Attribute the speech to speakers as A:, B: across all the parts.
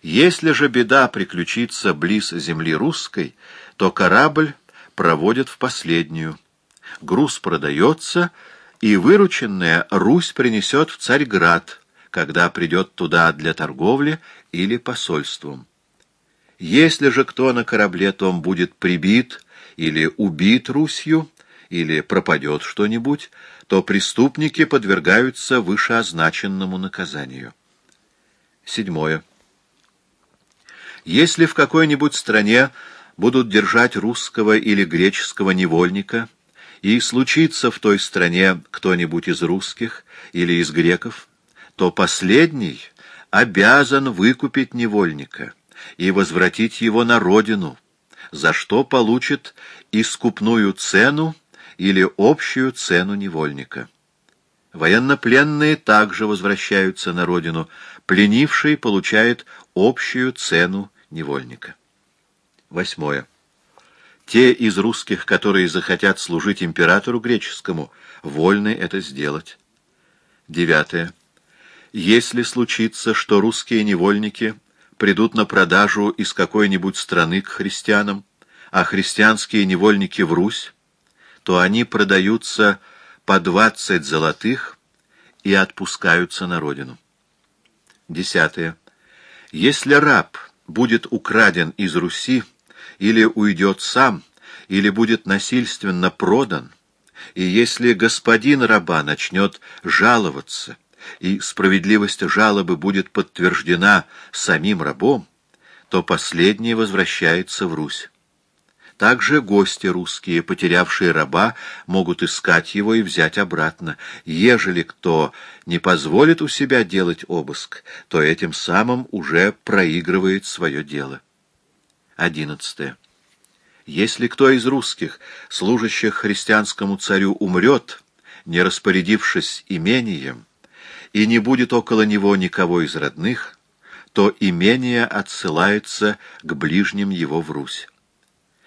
A: Если же беда приключится близ земли русской, то корабль проводят в последнюю. Груз продается, и вырученное Русь принесет в Царьград, когда придет туда для торговли или посольством. Если же кто на корабле том будет прибит или убит Русью, или пропадет что-нибудь, то преступники подвергаются вышеозначенному наказанию. Седьмое. Если в какой-нибудь стране будут держать русского или греческого невольника, и случится в той стране кто-нибудь из русских или из греков, то последний обязан выкупить невольника и возвратить его на родину, за что получит искупную цену или общую цену невольника. Военнопленные также возвращаются на родину, пленивший получает общую цену невольника. Восьмое. Те из русских, которые захотят служить императору греческому, вольны это сделать. Девятое. Если случится, что русские невольники придут на продажу из какой-нибудь страны к христианам, а христианские невольники в Русь, то они продаются по двадцать золотых и отпускаются на родину. Десятое. Если раб будет украден из Руси, или уйдет сам, или будет насильственно продан, и если господин раба начнет жаловаться, и справедливость жалобы будет подтверждена самим рабом, то последний возвращается в Русь. Также гости русские, потерявшие раба, могут искать его и взять обратно. Ежели кто не позволит у себя делать обыск, то этим самым уже проигрывает свое дело. Одиннадцатое. Если кто из русских, служащих христианскому царю, умрет, не распорядившись имением, и не будет около него никого из родных, то имение отсылается к ближним его в Русь.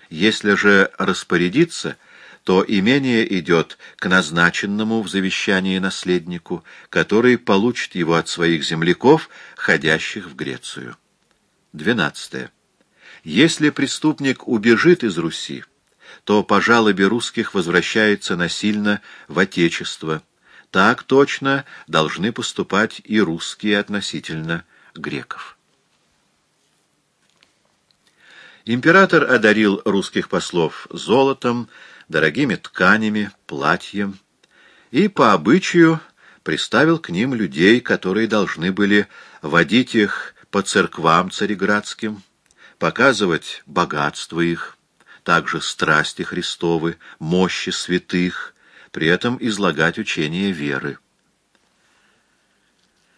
A: Если же распорядиться, то имение идет к назначенному в завещании наследнику, который получит его от своих земляков, ходящих в Грецию. 12. Если преступник убежит из Руси, то по жалобе русских возвращается насильно в Отечество. Так точно должны поступать и русские относительно греков. Император одарил русских послов золотом, дорогими тканями, платьем и по обычаю приставил к ним людей, которые должны были водить их по церквам цареградским, показывать богатство их, также страсти Христовы, мощи святых, при этом излагать учение веры.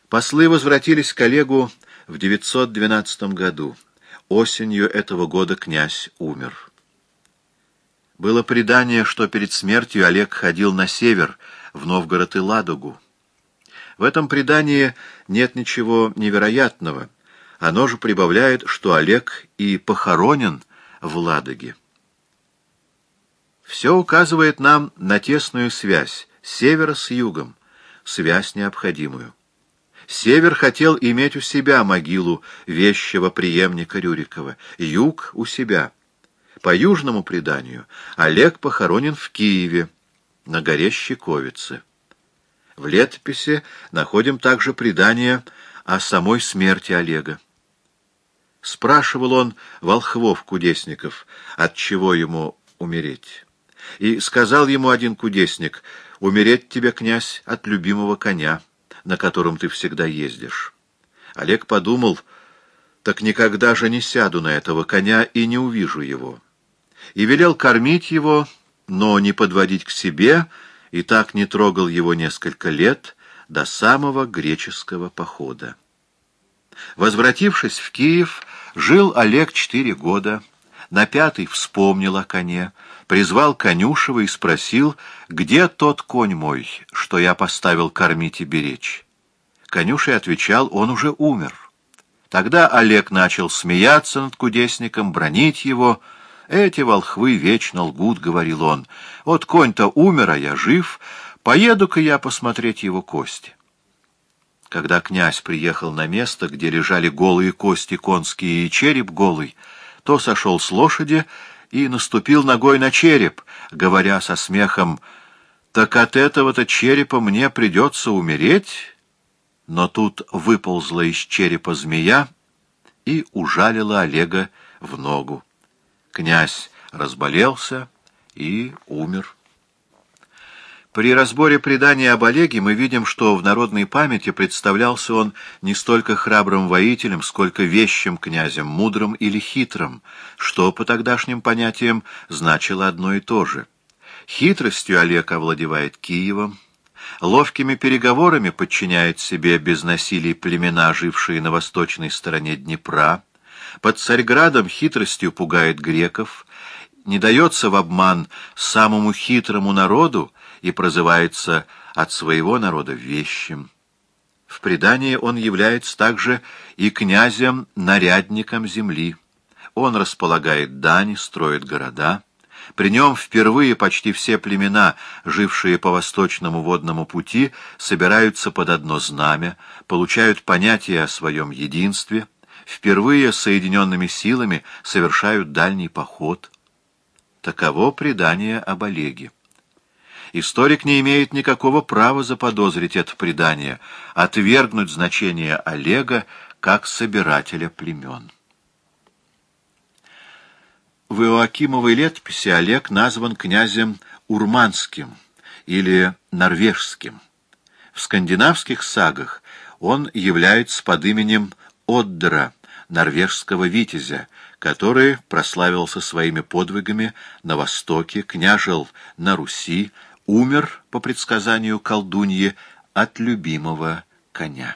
A: Послы возвратились к Олегу в 912 году. Осенью этого года князь умер. Было предание, что перед смертью Олег ходил на север, в Новгород и Ладогу. В этом предании нет ничего невероятного. Оно же прибавляет, что Олег и похоронен в Ладоге. Все указывает нам на тесную связь севера с югом, связь необходимую. Север хотел иметь у себя могилу вещего преемника Рюрикова, юг — у себя. По южному преданию Олег похоронен в Киеве, на горе Щековицы. В летописи находим также предание о самой смерти Олега. Спрашивал он волхвов-кудесников, от чего ему умереть. И сказал ему один кудесник, «Умереть тебе, князь, от любимого коня» на котором ты всегда ездишь. Олег подумал, так никогда же не сяду на этого коня и не увижу его. И велел кормить его, но не подводить к себе, и так не трогал его несколько лет до самого греческого похода. Возвратившись в Киев, жил Олег четыре года, на пятый вспомнил о коне, призвал Конюшева и спросил, где тот конь мой, что я поставил кормить и беречь. Конюшей отвечал, он уже умер. Тогда Олег начал смеяться над кудесником, бронить его. «Эти волхвы вечно лгут», — говорил он. «Вот конь-то умер, а я жив. Поеду-ка я посмотреть его кости». Когда князь приехал на место, где лежали голые кости конские и череп голый, то сошел с лошади и наступил ногой на череп, говоря со смехом «Так от этого-то черепа мне придется умереть?» Но тут выползла из черепа змея и ужалила Олега в ногу. Князь разболелся и умер. При разборе предания об Олеге мы видим, что в народной памяти представлялся он не столько храбрым воителем, сколько вещим князем, мудрым или хитрым, что по тогдашним понятиям значило одно и то же. Хитростью Олег овладевает Киевом, ловкими переговорами подчиняет себе без насилий племена, жившие на восточной стороне Днепра, под Царьградом хитростью пугает греков, не дается в обман самому хитрому народу, и прозывается от своего народа вещим. В предании он является также и князем-нарядником земли. Он располагает дани, строит города. При нем впервые почти все племена, жившие по восточному водному пути, собираются под одно знамя, получают понятие о своем единстве, впервые соединенными силами совершают дальний поход. Таково предание об Олеге. Историк не имеет никакого права заподозрить это предание, отвергнуть значение Олега как собирателя племен. В Иоакимовой летописи Олег назван князем Урманским или Норвежским. В скандинавских сагах он является под именем Оддера, норвежского витязя, который прославился своими подвигами на Востоке, княжил на Руси, умер, по предсказанию колдуньи, от любимого коня.